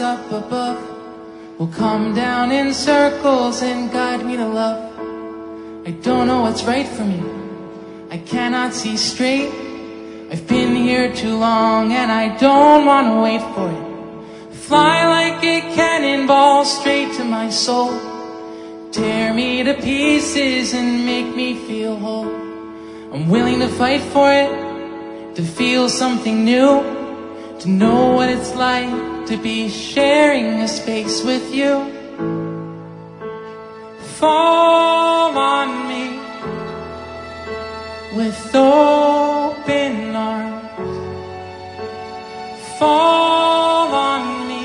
up above will come down in circles and guide me to love. I don't know what's right for me. I cannot see straight. I've been here too long and I don't want to wait for it. Fly like a cannonball straight to my soul. Tear me to pieces and make me feel whole. I'm willing to fight for it, to feel something new, to know what it's like to be sharing a space with you. Fall on me with open arms. Fall on me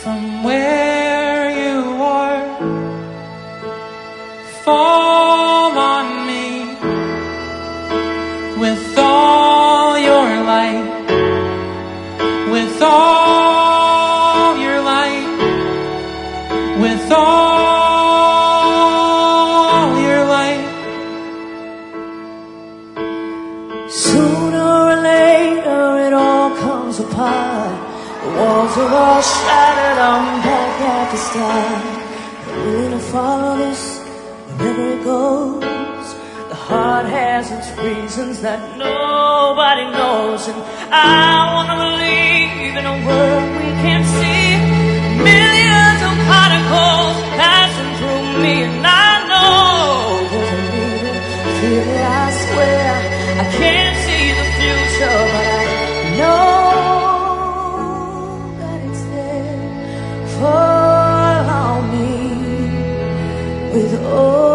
from where you are. Fall apart. The walls are all shattered, I'm back at the start. I'm willing to follow this wherever it goes. The heart has its reasons that nobody knows. And I wanna believe in a world with open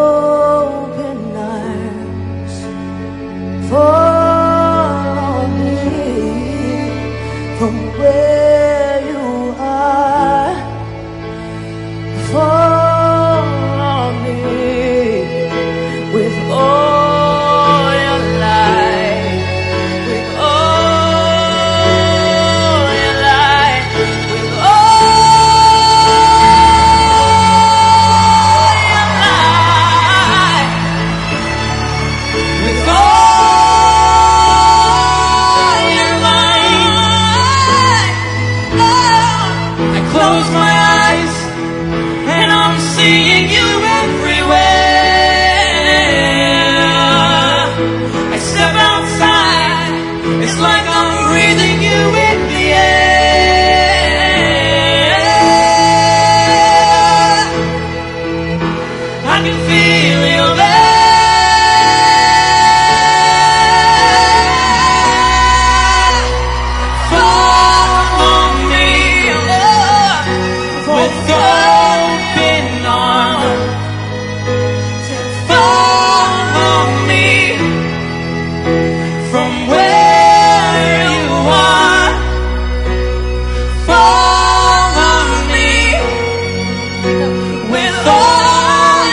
can feel you